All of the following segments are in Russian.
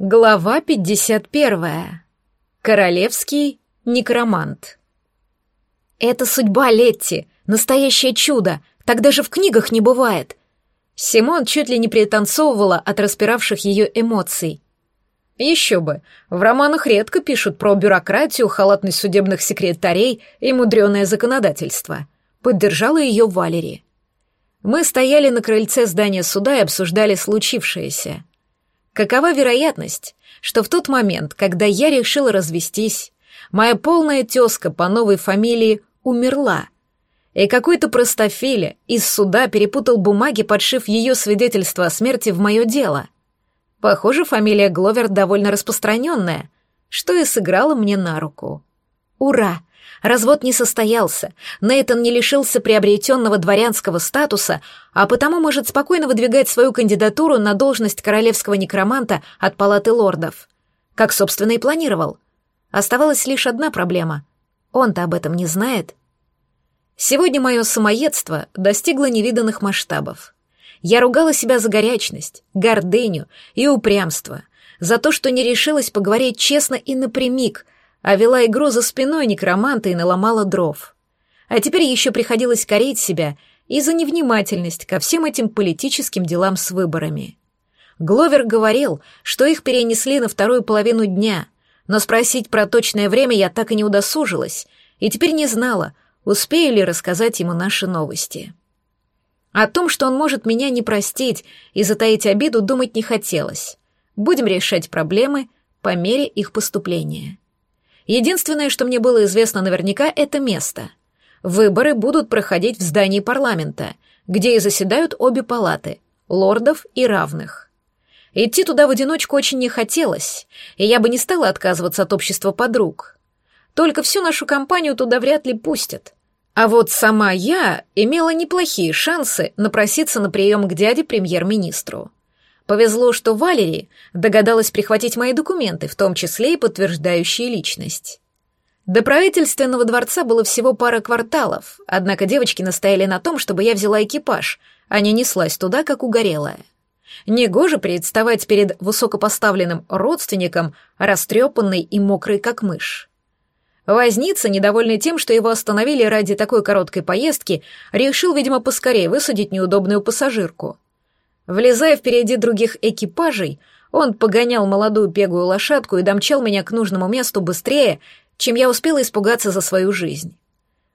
Глава 51. Королевский некромант. Это судьба Летти, настоящее чудо, так даже в книгах не бывает. Симон чуть ли не пританцовывала от распиравших ее эмоций. Еще бы, в романах редко пишут про бюрократию, халатность судебных секретарей и мудреное законодательство. Поддержала ее Валери. Мы стояли на крыльце здания суда и обсуждали случившееся — Какова вероятность, что в тот момент, когда я решила развестись, моя полная тезка по новой фамилии умерла, и какой-то простофиля из суда перепутал бумаги, подшив ее свидетельство о смерти в мое дело? Похоже, фамилия Гловер довольно распространенная, что и сыграло мне на руку. Ура! Развод не состоялся, Нейтон не лишился приобретенного дворянского статуса, а потому может спокойно выдвигать свою кандидатуру на должность королевского некроманта от палаты лордов. Как, собственно, и планировал. Оставалась лишь одна проблема. Он-то об этом не знает. Сегодня мое самоедство достигло невиданных масштабов. Я ругала себя за горячность, гордыню и упрямство, за то, что не решилась поговорить честно и напрямик — а вела игру за спиной некроманта и наломала дров. А теперь еще приходилось корить себя и за невнимательность ко всем этим политическим делам с выборами. Гловер говорил, что их перенесли на вторую половину дня, но спросить про точное время я так и не удосужилась, и теперь не знала, успею ли рассказать ему наши новости. О том, что он может меня не простить и затаить обиду, думать не хотелось. Будем решать проблемы по мере их поступления. Единственное, что мне было известно наверняка, это место. Выборы будут проходить в здании парламента, где и заседают обе палаты — лордов и равных. Идти туда в одиночку очень не хотелось, и я бы не стала отказываться от общества подруг. Только всю нашу компанию туда вряд ли пустят. А вот сама я имела неплохие шансы напроситься на прием к дяде премьер-министру. Повезло, что Валерий догадалась прихватить мои документы, в том числе и подтверждающие личность. До правительственного дворца было всего пара кварталов, однако девочки настояли на том, чтобы я взяла экипаж, а не неслась туда, как угорелая. Негоже представать перед высокопоставленным родственником, растрепанной и мокрой, как мышь. Возница, недовольный тем, что его остановили ради такой короткой поездки, решил, видимо, поскорее высадить неудобную пассажирку — Влезая впереди других экипажей, он погонял молодую пегую лошадку и домчал меня к нужному месту быстрее, чем я успела испугаться за свою жизнь.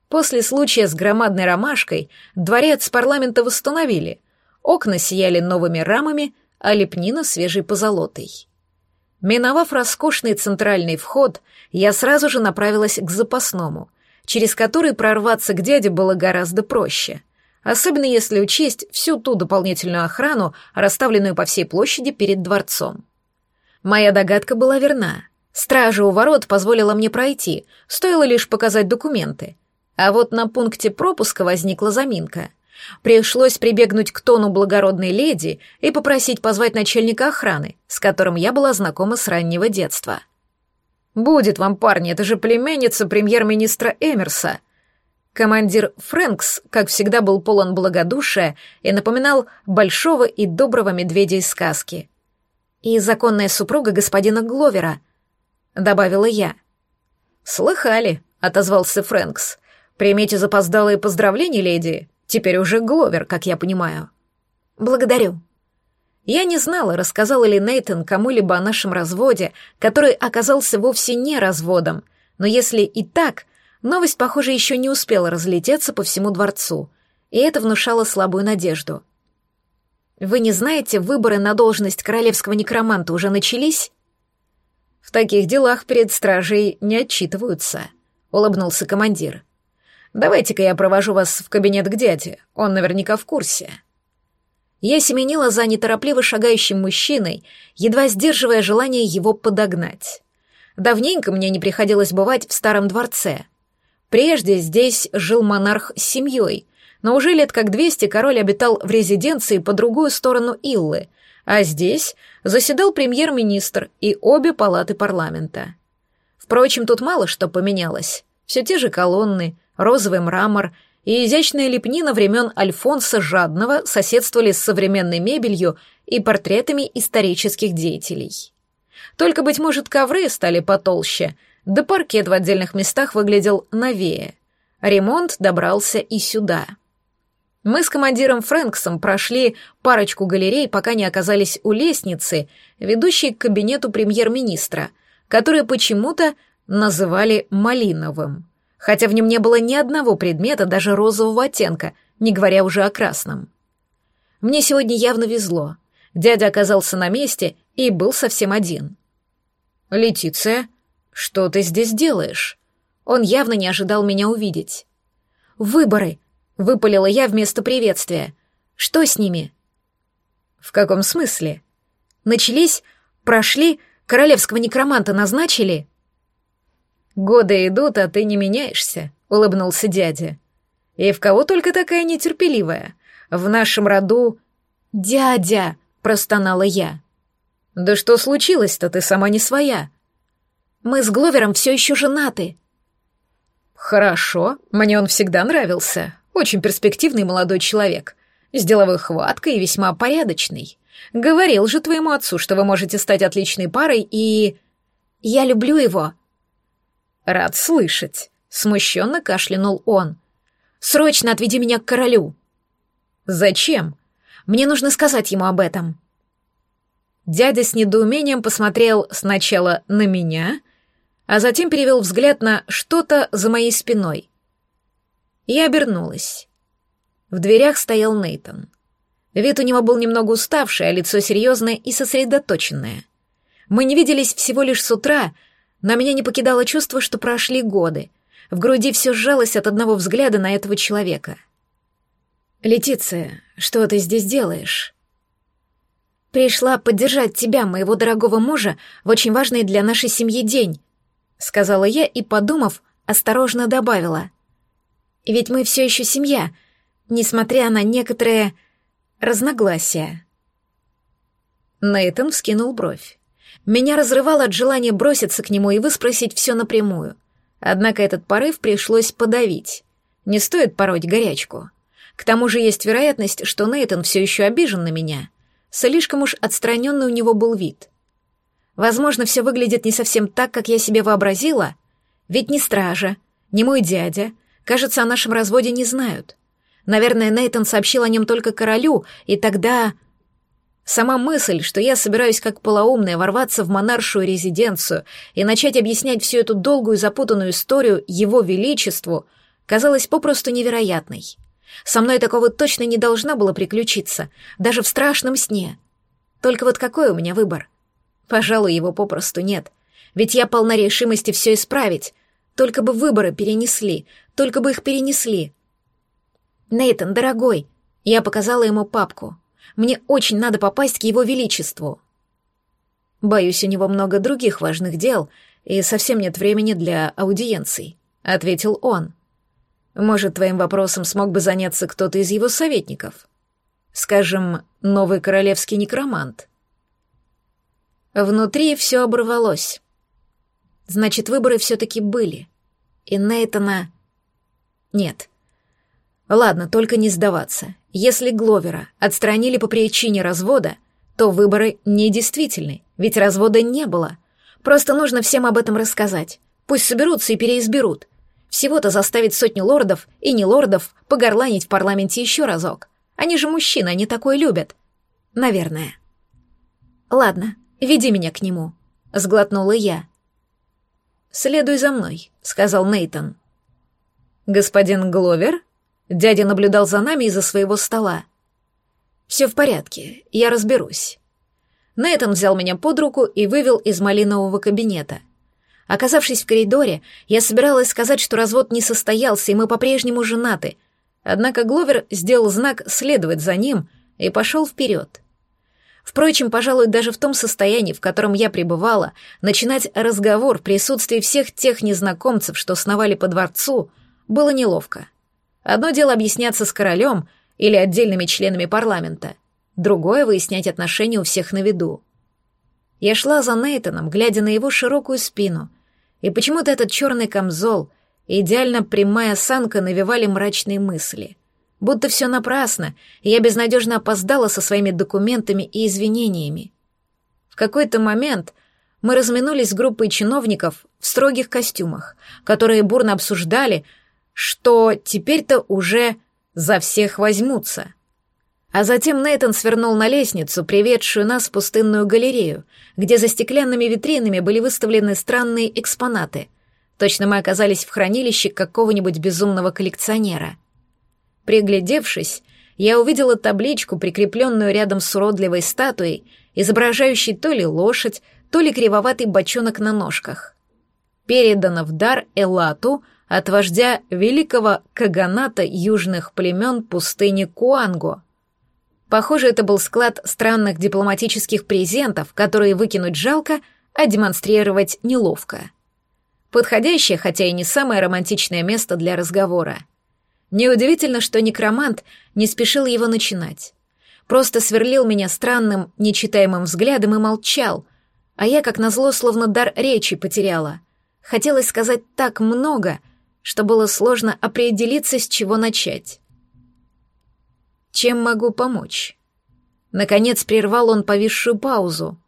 После случая с громадной ромашкой дворец парламента восстановили. Окна сияли новыми рамами, а лепнина свежей позолотой. Миновав роскошный центральный вход, я сразу же направилась к запасному, через который прорваться к дяде было гораздо проще — особенно если учесть всю ту дополнительную охрану, расставленную по всей площади перед дворцом. Моя догадка была верна. Стража у ворот позволила мне пройти, стоило лишь показать документы. А вот на пункте пропуска возникла заминка. Пришлось прибегнуть к тону благородной леди и попросить позвать начальника охраны, с которым я была знакома с раннего детства. «Будет вам, парни, это же племянница премьер-министра Эмерса», Командир Фрэнкс, как всегда, был полон благодушия и напоминал большого и доброго медведя из сказки. «И законная супруга господина Гловера», — добавила я. «Слыхали», — отозвался Фрэнкс. «Примите запоздалые поздравления, леди. Теперь уже Гловер, как я понимаю». «Благодарю». Я не знала, рассказал ли Нейтон кому-либо о нашем разводе, который оказался вовсе не разводом, но если и так — Новость, похоже, еще не успела разлететься по всему дворцу, и это внушало слабую надежду. «Вы не знаете, выборы на должность королевского некроманта уже начались?» «В таких делах перед стражей не отчитываются», — улыбнулся командир. «Давайте-ка я провожу вас в кабинет к дяде, он наверняка в курсе». Я семенила за неторопливо шагающим мужчиной, едва сдерживая желание его подогнать. Давненько мне не приходилось бывать в старом дворце — Прежде здесь жил монарх с семьей, но уже лет как двести король обитал в резиденции по другую сторону Иллы, а здесь заседал премьер-министр и обе палаты парламента. Впрочем, тут мало что поменялось. Все те же колонны, розовый мрамор и изящная лепнина времен Альфонса Жадного соседствовали с современной мебелью и портретами исторических деятелей. Только, быть может, ковры стали потолще, да паркет в отдельных местах выглядел новее. Ремонт добрался и сюда. Мы с командиром Фрэнксом прошли парочку галерей, пока не оказались у лестницы, ведущей к кабинету премьер-министра, который почему-то называли малиновым, хотя в нем не было ни одного предмета, даже розового оттенка, не говоря уже о красном. Мне сегодня явно везло. Дядя оказался на месте и был совсем один. «Летиция, что ты здесь делаешь?» Он явно не ожидал меня увидеть. «Выборы!» — выпалила я вместо приветствия. «Что с ними?» «В каком смысле?» «Начались, прошли, королевского некроманта назначили?» «Годы идут, а ты не меняешься», — улыбнулся дядя. «И в кого только такая нетерпеливая? В нашем роду...» «Дядя!» — простонала я. «Да что случилось-то, ты сама не своя?» «Мы с Гловером все еще женаты». «Хорошо, мне он всегда нравился. Очень перспективный молодой человек. С деловой хваткой и весьма порядочный. Говорил же твоему отцу, что вы можете стать отличной парой и...» «Я люблю его». «Рад слышать», — смущенно кашлянул он. «Срочно отведи меня к королю». «Зачем?» Мне нужно сказать ему об этом». Дядя с недоумением посмотрел сначала на меня, а затем перевел взгляд на что-то за моей спиной. Я обернулась. В дверях стоял Нейтон. Вид у него был немного уставший, а лицо серьезное и сосредоточенное. Мы не виделись всего лишь с утра, но меня не покидало чувство, что прошли годы. В груди все сжалось от одного взгляда на этого человека — «Летиция, что ты здесь делаешь?» «Пришла поддержать тебя, моего дорогого мужа, в очень важный для нашей семьи день», — сказала я и, подумав, осторожно добавила. «Ведь мы все еще семья, несмотря на некоторые разногласия». Нейтан вскинул бровь. Меня разрывало от желания броситься к нему и выспросить все напрямую. Однако этот порыв пришлось подавить. Не стоит пороть горячку. К тому же есть вероятность, что Нейтон все еще обижен на меня. Слишком уж отстраненный у него был вид. Возможно, все выглядит не совсем так, как я себе вообразила. Ведь ни стража, ни мой дядя, кажется, о нашем разводе не знают. Наверное, Нейтон сообщил о нем только королю, и тогда... Сама мысль, что я собираюсь как полоумная ворваться в монаршую резиденцию и начать объяснять всю эту долгую запутанную историю его величеству, казалась попросту невероятной. Со мной такого точно не должно было приключиться, даже в страшном сне. Только вот какой у меня выбор? Пожалуй, его попросту нет. Ведь я полна решимости все исправить. Только бы выборы перенесли, только бы их перенесли. Нейтан, дорогой, я показала ему папку. Мне очень надо попасть к его величеству. Боюсь, у него много других важных дел, и совсем нет времени для аудиенций, ответил он. Может, твоим вопросом смог бы заняться кто-то из его советников? Скажем, новый королевский некромант. Внутри все оборвалось. Значит, выборы все-таки были. И Нейтана... Нет. Ладно, только не сдаваться. Если Гловера отстранили по причине развода, то выборы недействительны, ведь развода не было. Просто нужно всем об этом рассказать. Пусть соберутся и переизберут. Всего-то заставить сотню лордов и не лордов погорланить в парламенте еще разок. Они же мужчины, они такое любят. Наверное. Ладно, веди меня к нему, сглотнула я. Следуй за мной, сказал Нейтон. Господин Гловер? Дядя наблюдал за нами из-за своего стола. Все в порядке, я разберусь. Нейтон взял меня под руку и вывел из малинового кабинета — Оказавшись в коридоре, я собиралась сказать, что развод не состоялся, и мы по-прежнему женаты. Однако Гловер сделал знак следовать за ним и пошел вперед. Впрочем, пожалуй, даже в том состоянии, в котором я пребывала, начинать разговор в присутствии всех тех незнакомцев, что сновали по дворцу, было неловко. Одно дело объясняться с королем или отдельными членами парламента, другое — выяснять отношения у всех на виду. Я шла за Нейтаном, глядя на его широкую спину, и почему-то этот черный камзол и идеально прямая осанка навевали мрачные мысли. Будто все напрасно, и я безнадежно опоздала со своими документами и извинениями. В какой-то момент мы разминулись с группой чиновников в строгих костюмах, которые бурно обсуждали, что теперь-то уже за всех возьмутся. А затем Нейтон свернул на лестницу, приведшую нас в пустынную галерею, где за стеклянными витринами были выставлены странные экспонаты. Точно мы оказались в хранилище какого-нибудь безумного коллекционера. Приглядевшись, я увидела табличку, прикрепленную рядом с уродливой статуей, изображающей то ли лошадь, то ли кривоватый бочонок на ножках. Передано в дар Элату от вождя великого каганата южных племен пустыни Куанго — Похоже, это был склад странных дипломатических презентов, которые выкинуть жалко, а демонстрировать неловко. Подходящее, хотя и не самое романтичное место для разговора. Неудивительно, что некромант не спешил его начинать. Просто сверлил меня странным, нечитаемым взглядом и молчал, а я, как назло, словно дар речи потеряла. Хотелось сказать так много, что было сложно определиться, с чего начать. Чем могу помочь?» Наконец прервал он повисшую паузу.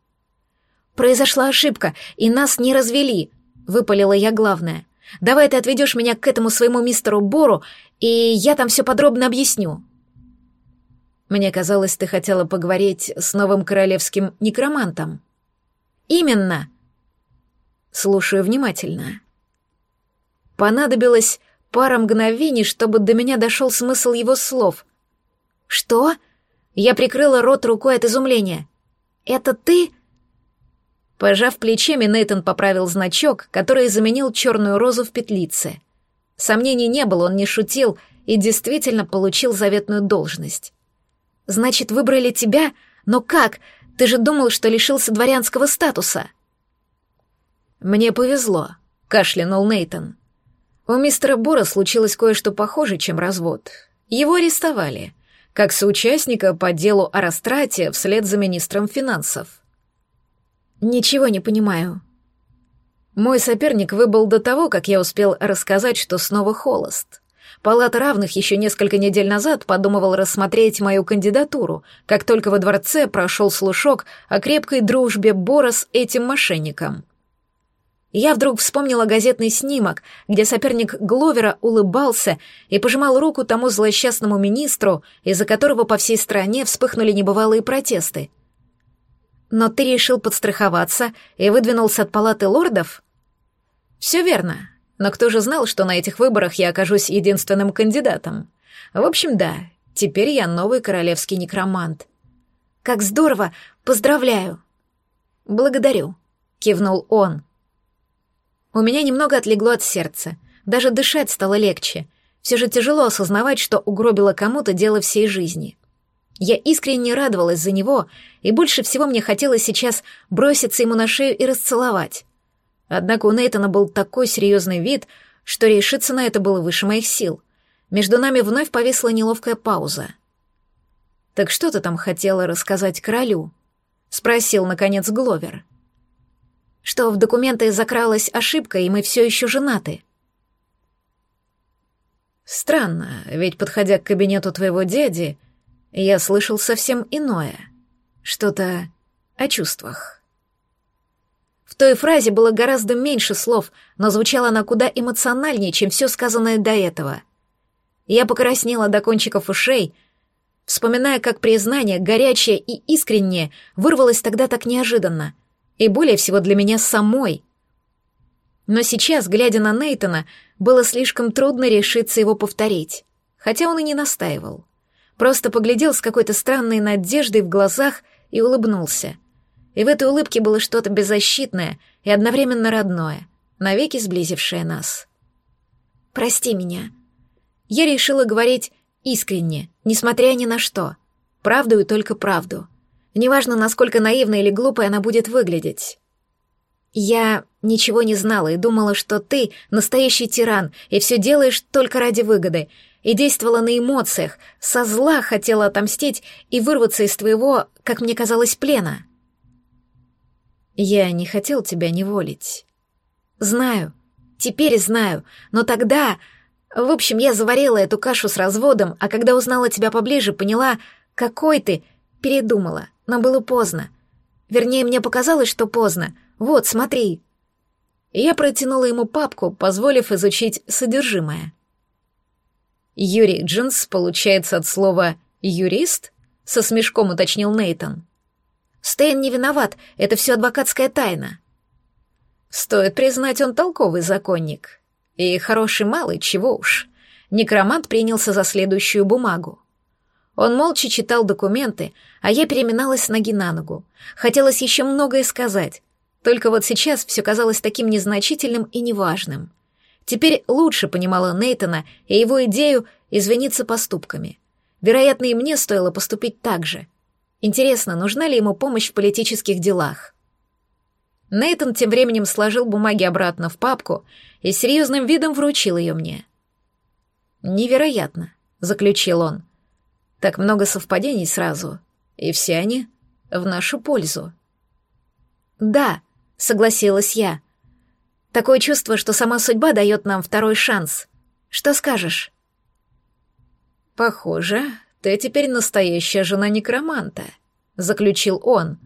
«Произошла ошибка, и нас не развели», — выпалила я главное. «Давай ты отведешь меня к этому своему мистеру Бору, и я там все подробно объясню». «Мне казалось, ты хотела поговорить с новым королевским некромантом». «Именно». «Слушаю внимательно». Понадобилось пара мгновений, чтобы до меня дошел смысл его слов — «Что?» Я прикрыла рот рукой от изумления. «Это ты?» Пожав плечами, Нейтон поправил значок, который заменил черную розу в петлице. Сомнений не было, он не шутил и действительно получил заветную должность. «Значит, выбрали тебя? Но как? Ты же думал, что лишился дворянского статуса». «Мне повезло», — кашлянул Нейтон. «У мистера Бора случилось кое-что похуже, чем развод. Его арестовали» как соучастника по делу о растрате вслед за министром финансов. «Ничего не понимаю». Мой соперник выбыл до того, как я успел рассказать, что снова холост. Палата равных еще несколько недель назад подумывал рассмотреть мою кандидатуру, как только во дворце прошел слушок о крепкой дружбе Бора с этим мошенником. Я вдруг вспомнила газетный снимок, где соперник Гловера улыбался и пожимал руку тому злосчастному министру, из-за которого по всей стране вспыхнули небывалые протесты. «Но ты решил подстраховаться и выдвинулся от палаты лордов?» «Все верно. Но кто же знал, что на этих выборах я окажусь единственным кандидатом? В общем, да, теперь я новый королевский некромант». «Как здорово! Поздравляю!» «Благодарю», — кивнул он. У меня немного отлегло от сердца. Даже дышать стало легче. Все же тяжело осознавать, что угробило кому-то дело всей жизни. Я искренне радовалась за него, и больше всего мне хотелось сейчас броситься ему на шею и расцеловать. Однако у Нейтана был такой серьезный вид, что решиться на это было выше моих сил. Между нами вновь повисла неловкая пауза. «Так что ты там хотела рассказать королю?» — спросил, наконец, Гловер. — что в документы закралась ошибка, и мы все еще женаты. Странно, ведь, подходя к кабинету твоего дяди, я слышал совсем иное. Что-то о чувствах. В той фразе было гораздо меньше слов, но звучала она куда эмоциональнее, чем все сказанное до этого. Я покраснела до кончиков ушей, вспоминая, как признание, горячее и искреннее, вырвалось тогда так неожиданно — и более всего для меня самой. Но сейчас, глядя на Нейтона, было слишком трудно решиться его повторить, хотя он и не настаивал. Просто поглядел с какой-то странной надеждой в глазах и улыбнулся. И в этой улыбке было что-то беззащитное и одновременно родное, навеки сблизившее нас. «Прости меня». Я решила говорить искренне, несмотря ни на что. Правду и только правду. Неважно, насколько наивной или глупой она будет выглядеть. Я ничего не знала и думала, что ты настоящий тиран и все делаешь только ради выгоды, и действовала на эмоциях, со зла хотела отомстить и вырваться из твоего, как мне казалось, плена. Я не хотел тебя неволить. Знаю, теперь знаю, но тогда... В общем, я заварила эту кашу с разводом, а когда узнала тебя поближе, поняла, какой ты, передумала но было поздно. Вернее, мне показалось, что поздно. Вот, смотри». Я протянула ему папку, позволив изучить содержимое. «Юрий Джинс получается от слова «юрист»?» — со смешком уточнил Нейтон. «Стейн не виноват, это все адвокатская тайна». Стоит признать, он толковый законник. И хороший малый, чего уж. Некромант принялся за следующую бумагу. Он молча читал документы, а я переминалась с ноги на ногу. Хотелось еще многое сказать, только вот сейчас все казалось таким незначительным и неважным. Теперь лучше понимала Нейтона и его идею извиниться поступками. Вероятно, и мне стоило поступить так же. Интересно, нужна ли ему помощь в политических делах? Нейтон тем временем сложил бумаги обратно в папку и серьезным видом вручил ее мне. «Невероятно», — заключил он. «Так много совпадений сразу, и все они в нашу пользу». «Да», — согласилась я. «Такое чувство, что сама судьба дает нам второй шанс. Что скажешь?» «Похоже, ты теперь настоящая жена некроманта», — заключил он.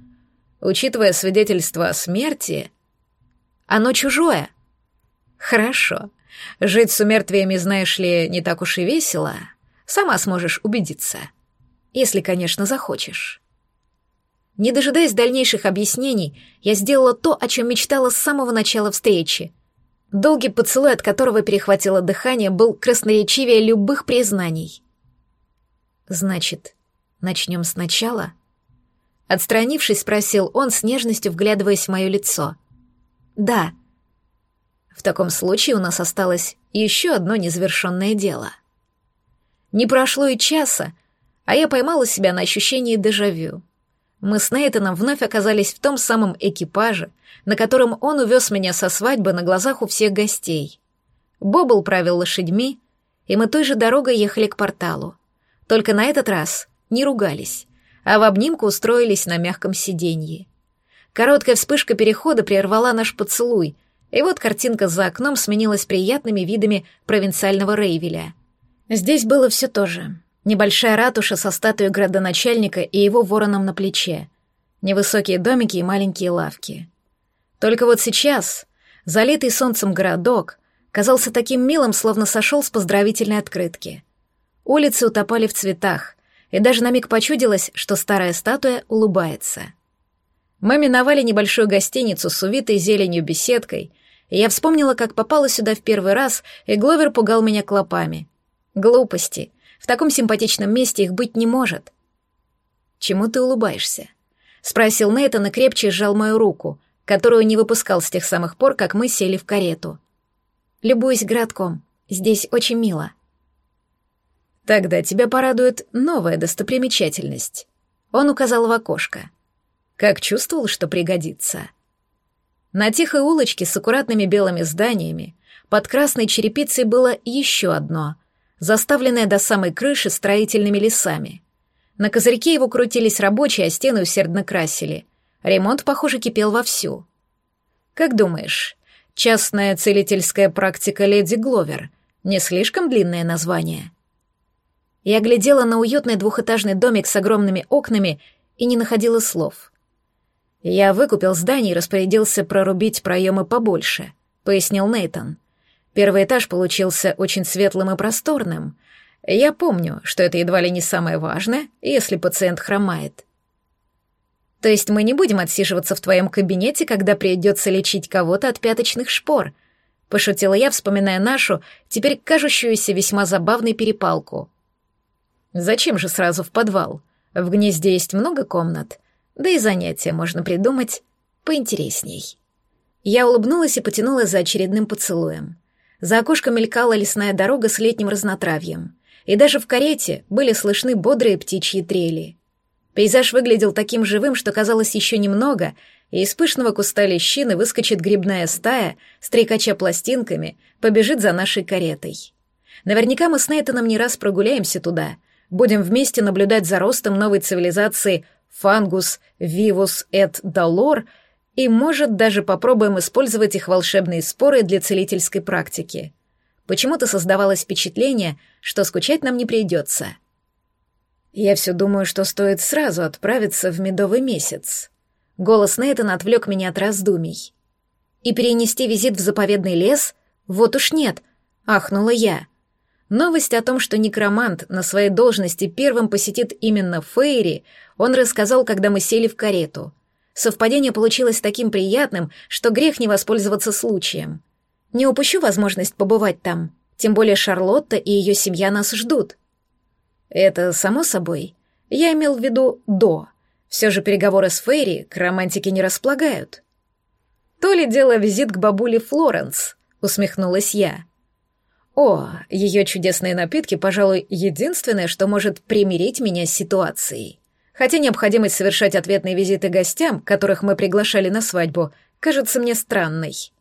«Учитывая свидетельство о смерти...» «Оно чужое». «Хорошо. Жить с умертвиями, знаешь ли, не так уж и весело. Сама сможешь убедиться. Если, конечно, захочешь». Не дожидаясь дальнейших объяснений, я сделала то, о чем мечтала с самого начала встречи. Долгий поцелуй, от которого перехватило дыхание, был красноречивее любых признаний. «Значит, начнем сначала?» Отстранившись, спросил он с нежностью, вглядываясь в мое лицо. «Да». «В таком случае у нас осталось еще одно незавершенное дело». Не прошло и часа, а я поймала себя на ощущении дежавю. Мы с Нейтаном вновь оказались в том самом экипаже, на котором он увез меня со свадьбы на глазах у всех гостей. Бобл правил лошадьми, и мы той же дорогой ехали к порталу. Только на этот раз не ругались, а в обнимку устроились на мягком сиденье. Короткая вспышка перехода прервала наш поцелуй, и вот картинка за окном сменилась приятными видами провинциального Рейвеля. Здесь было все то же. Небольшая ратуша со статуей градоначальника и его вороном на плече. Невысокие домики и маленькие лавки. Только вот сейчас, залитый солнцем городок, казался таким милым, словно сошел с поздравительной открытки. Улицы утопали в цветах, и даже на миг почудилось, что старая статуя улыбается. Мы миновали небольшую гостиницу с увитой зеленью беседкой, и я вспомнила, как попала сюда в первый раз, и Гловер пугал меня клопами. Глупости — таком симпатичном месте их быть не может. «Чему ты улыбаешься?» — спросил Нейтан и крепче сжал мою руку, которую не выпускал с тех самых пор, как мы сели в карету. «Любуюсь городком. Здесь очень мило». «Тогда тебя порадует новая достопримечательность». Он указал в окошко. «Как чувствовал, что пригодится?» На тихой улочке с аккуратными белыми зданиями под красной черепицей было еще одно — заставленное до самой крыши строительными лесами. На козырьке его крутились рабочие, а стены усердно красили. Ремонт, похоже, кипел вовсю. «Как думаешь, частная целительская практика леди Гловер не слишком длинное название?» Я глядела на уютный двухэтажный домик с огромными окнами и не находила слов. «Я выкупил здание и распорядился прорубить проемы побольше», — пояснил Нейтон. Первый этаж получился очень светлым и просторным. Я помню, что это едва ли не самое важное, если пациент хромает. То есть мы не будем отсиживаться в твоем кабинете, когда придется лечить кого-то от пяточных шпор, пошутила я, вспоминая нашу, теперь кажущуюся весьма забавной перепалку. Зачем же сразу в подвал? В гнезде есть много комнат, да и занятия можно придумать поинтересней. Я улыбнулась и потянулась за очередным поцелуем. За окошком мелькала лесная дорога с летним разнотравьем. И даже в карете были слышны бодрые птичьи трели. Пейзаж выглядел таким живым, что казалось еще немного, и из пышного куста лещины выскочит грибная стая, стрекача пластинками, побежит за нашей каретой. Наверняка мы с Нейтаном не раз прогуляемся туда, будем вместе наблюдать за ростом новой цивилизации Фангус, Вивус, Эт, Долор — и, может, даже попробуем использовать их волшебные споры для целительской практики. Почему-то создавалось впечатление, что скучать нам не придется. Я все думаю, что стоит сразу отправиться в медовый месяц. Голос Нейтана отвлек меня от раздумий. «И перенести визит в заповедный лес? Вот уж нет!» — ахнула я. Новость о том, что некромант на своей должности первым посетит именно Фейри, он рассказал, когда мы сели в карету. Совпадение получилось таким приятным, что грех не воспользоваться случаем. Не упущу возможность побывать там, тем более Шарлотта и ее семья нас ждут. Это само собой. Я имел в виду «до». Все же переговоры с Фейри к романтике не располагают. То ли дело визит к бабуле Флоренс, усмехнулась я. О, ее чудесные напитки, пожалуй, единственное, что может примирить меня с ситуацией. Хотя необходимость совершать ответные визиты гостям, которых мы приглашали на свадьбу, кажется мне странной.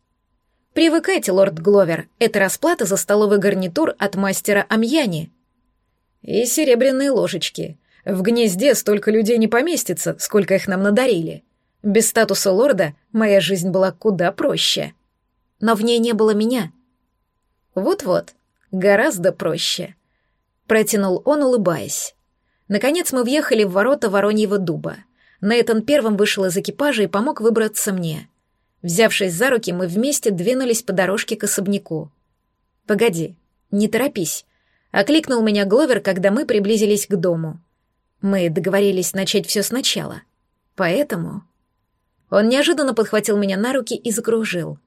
Привыкайте, лорд Гловер, это расплата за столовый гарнитур от мастера Амьяни. И серебряные ложечки. В гнезде столько людей не поместится, сколько их нам надарили. Без статуса лорда моя жизнь была куда проще. Но в ней не было меня. Вот-вот, гораздо проще. Протянул он, улыбаясь. Наконец мы въехали в ворота Вороньего дуба. Нейтан первым вышел из экипажа и помог выбраться мне. Взявшись за руки, мы вместе двинулись по дорожке к особняку. «Погоди, не торопись», — окликнул меня Гловер, когда мы приблизились к дому. Мы договорились начать все сначала. Поэтому... Он неожиданно подхватил меня на руки и закружил.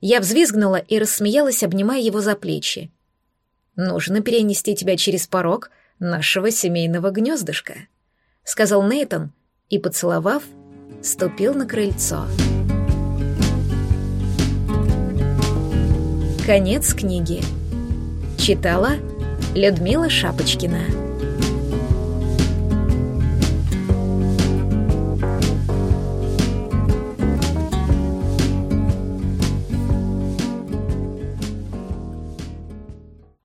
Я взвизгнула и рассмеялась, обнимая его за плечи. «Нужно перенести тебя через порог нашего семейного гнездышка», — сказал Нейтон и, поцеловав, ступил на крыльцо. Конец книги. Читала Людмила Шапочкина.